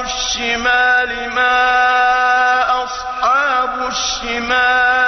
الشِّمَالِ مَا أَصْحَابُ الشِّمَالِ